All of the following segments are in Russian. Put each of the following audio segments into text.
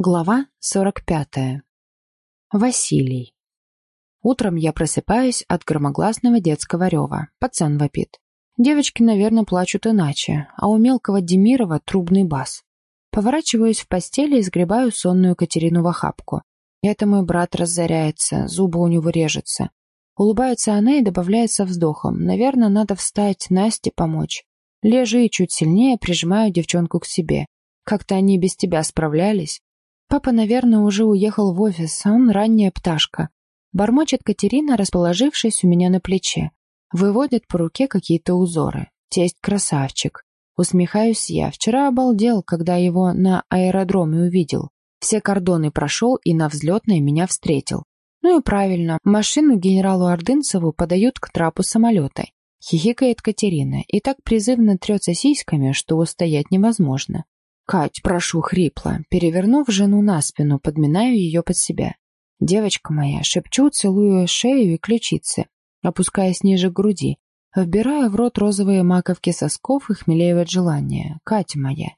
Глава 45. Василий. Утром я просыпаюсь от громогласного детского рева. Пацан вопит. Девочки, наверное, плачут иначе, а у мелкого Демирова трубный бас. Поворачиваюсь в постели и сгребаю сонную Катерину в охапку. Это мой брат разоряется, зубы у него режутся. Улыбается она и добавляет со вздохом. Наверное, надо встать, Насте помочь. Лежи и чуть сильнее прижимаю девчонку к себе. Как-то они без тебя справлялись. Папа, наверное, уже уехал в офис, а он ранняя пташка. Бормочет Катерина, расположившись у меня на плече. Выводит по руке какие-то узоры. Тесть красавчик. Усмехаюсь я. Вчера обалдел, когда его на аэродроме увидел. Все кордоны прошел и на взлетной меня встретил. Ну и правильно, машину генералу Ордынцеву подают к трапу самолета. Хихикает Катерина и так призывно трется сиськами, что устоять невозможно. «Кать, прошу хрипло», перевернув жену на спину, подминаю ее под себя. «Девочка моя», шепчу, целую шею и ключицы, опускаясь ниже груди, вбирая в рот розовые маковки сосков и хмелею от желания. «Катя моя».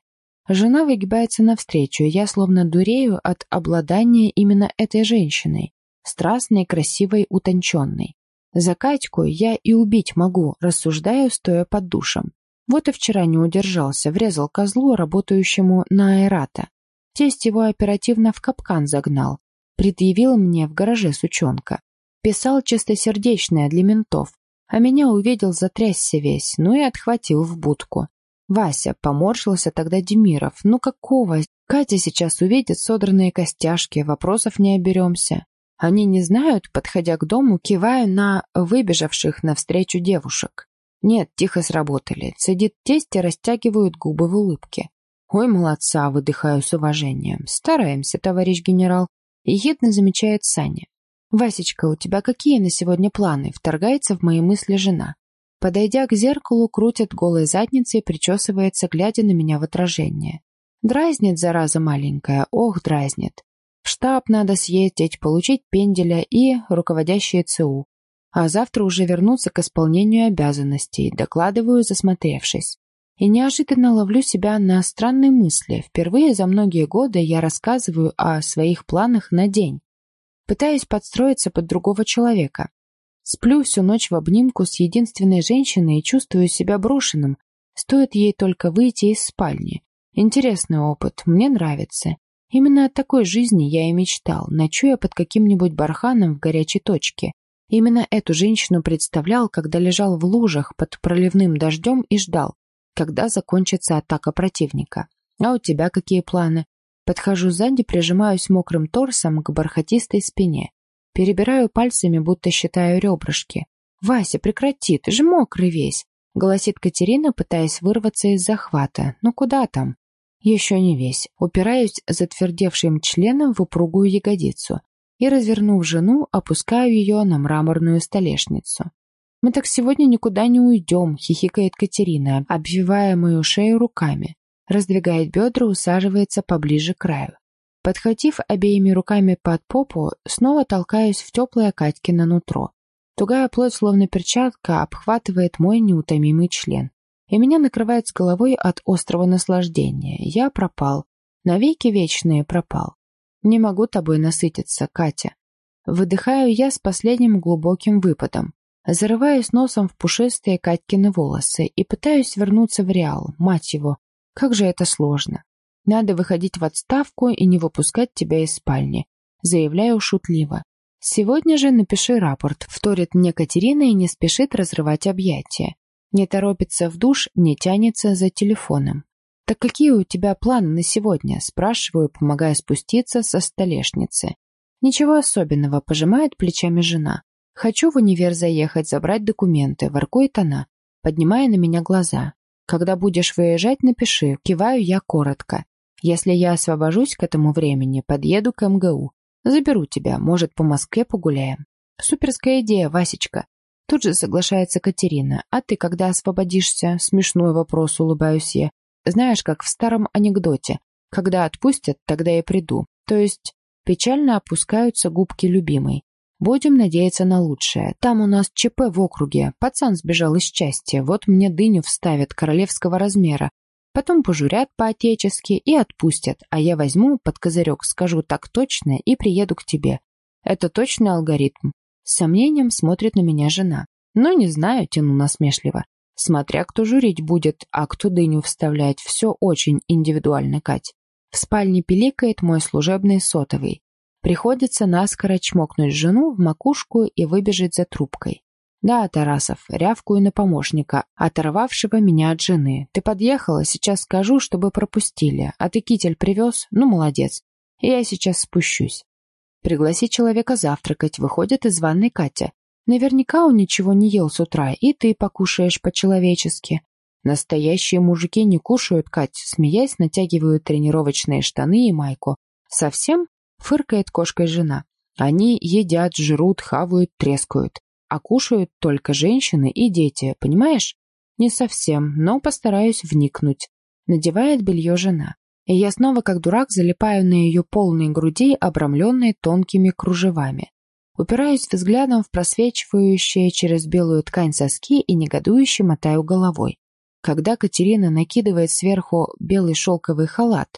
Жена выгибается навстречу, я словно дурею от обладания именно этой женщиной, страстной, красивой, утонченной. За Катьку я и убить могу, рассуждаю, стоя под душем. Вот и вчера не удержался, врезал козлу, работающему на аэрата. Тесть его оперативно в капкан загнал. Предъявил мне в гараже сучонка. Писал чистосердечное для ментов. А меня увидел, затрясся весь, ну и отхватил в будку. Вася, поморщился тогда Демиров. Ну какого? Катя сейчас увидит содранные костяшки, вопросов не оберемся. Они не знают, подходя к дому, киваю на выбежавших навстречу девушек. Нет, тихо сработали. Цедит тесть и растягивают губы в улыбке. Ой, молодца, выдыхаю с уважением. Стараемся, товарищ генерал. Ехидно замечает Саня. «Васечка, у тебя какие на сегодня планы?» Вторгается в мои мысли жена. Подойдя к зеркалу, крутит голой задницей и причесывается, глядя на меня в отражение. Дразнит, зараза маленькая, ох, дразнит. В штаб надо съездить, получить пенделя и руководящие ЦУ а завтра уже вернуться к исполнению обязанностей, докладываю, засмотревшись. И неожиданно ловлю себя на странной мысли. Впервые за многие годы я рассказываю о своих планах на день. Пытаюсь подстроиться под другого человека. Сплю всю ночь в обнимку с единственной женщиной и чувствую себя брошенным. Стоит ей только выйти из спальни. Интересный опыт, мне нравится. Именно от такой жизни я и мечтал, ночуя под каким-нибудь барханом в горячей точке. Именно эту женщину представлял, когда лежал в лужах под проливным дождем и ждал, когда закончится атака противника. А у тебя какие планы? Подхожу сзади, прижимаюсь мокрым торсом к бархатистой спине. Перебираю пальцами, будто считаю ребрышки. «Вася, прекрати, ты же мокрый весь!» — голосит Катерина, пытаясь вырваться из захвата. «Ну куда там?» «Еще не весь». Упираюсь затвердевшим членом в упругую ягодицу и, развернув жену, опускаю ее на мраморную столешницу. «Мы так сегодня никуда не уйдем», — хихикает Катерина, обвивая мою шею руками. Раздвигает бедра, усаживается поближе к краю. Подхватив обеими руками под попу, снова толкаюсь в теплое Катькино нутро. Тугая плоть, словно перчатка, обхватывает мой неутомимый член. И меня накрывает с головой от острого наслаждения. Я пропал. Навеки вечные пропал. Не могу тобой насытиться, Катя. Выдыхаю я с последним глубоким выпадом. Зарываюсь носом в пушистые Катькины волосы и пытаюсь вернуться в реал, мать его. Как же это сложно. Надо выходить в отставку и не выпускать тебя из спальни. Заявляю шутливо. Сегодня же напиши рапорт, вторит мне Катерина и не спешит разрывать объятия. Не торопится в душ, не тянется за телефоном. «Так какие у тебя планы на сегодня?» – спрашиваю, помогая спуститься со столешницы. «Ничего особенного», – пожимает плечами жена. «Хочу в универ заехать, забрать документы», – воркует она, поднимая на меня глаза. «Когда будешь выезжать, напиши», – киваю я коротко. «Если я освобожусь к этому времени, подъеду к МГУ. Заберу тебя, может, по Москве погуляем». «Суперская идея, Васечка». Тут же соглашается Катерина. «А ты когда освободишься?» Смешной вопрос, улыбаюсь я. Знаешь, как в старом анекдоте. Когда отпустят, тогда я приду. То есть печально опускаются губки любимой. Будем надеяться на лучшее. Там у нас ЧП в округе. Пацан сбежал из счастья. Вот мне дыню вставят королевского размера. Потом пожурят по-отечески и отпустят, а я возьму под козырек, скажу так точно и приеду к тебе. Это точный алгоритм. С сомнением смотрит на меня жена. Но не знаю, тяну насмешливо. Смотря кто журить будет, а кто дыню вставлять, все очень индивидуально, Кать. В спальне пиликает мой служебный сотовый. Приходится наскоро чмокнуть жену в макушку и выбежать за трубкой. «Да, Тарасов, рявкую на помощника, оторвавшего меня от жены. Ты подъехала, сейчас скажу, чтобы пропустили. А ты китель привез? Ну, молодец. Я сейчас спущусь». Пригласи человека завтракать, выходит из ванной Катя. Наверняка он ничего не ел с утра, и ты покушаешь по-человечески. Настоящие мужики не кушают, Кать, смеясь, натягивают тренировочные штаны и майку. Совсем? Фыркает кошкой жена. Они едят, жрут, хавают, трескают а кушают только женщины и дети, понимаешь? Не совсем, но постараюсь вникнуть. Надевает белье жена. И я снова, как дурак, залипаю на ее полной груди, обрамленной тонкими кружевами. Упираюсь взглядом в просвечивающие через белую ткань соски и негодующе мотаю головой. Когда Катерина накидывает сверху белый шелковый халат.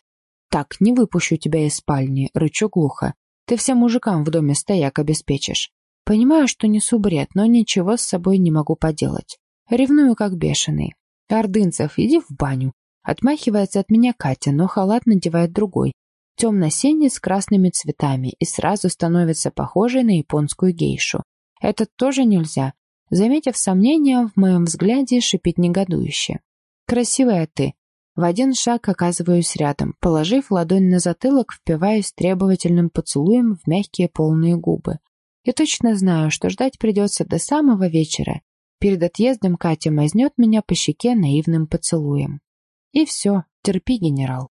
«Так, не выпущу тебя из спальни», — рычу глухо. «Ты всем мужикам в доме стояк обеспечишь». Понимаю, что несу бред, но ничего с собой не могу поделать. Ревную, как бешеный. Ордынцев, иди в баню. Отмахивается от меня Катя, но халат надевает другой. Темно-синий с красными цветами и сразу становится похожей на японскую гейшу. Это тоже нельзя. Заметив сомнение, в моем взгляде шипит негодующе. «Красивая ты!» В один шаг оказываюсь рядом, положив ладонь на затылок, впиваясь требовательным поцелуем в мягкие полные губы. И точно знаю, что ждать придется до самого вечера. Перед отъездом Катя мазнет меня по щеке наивным поцелуем. И все, терпи, генерал.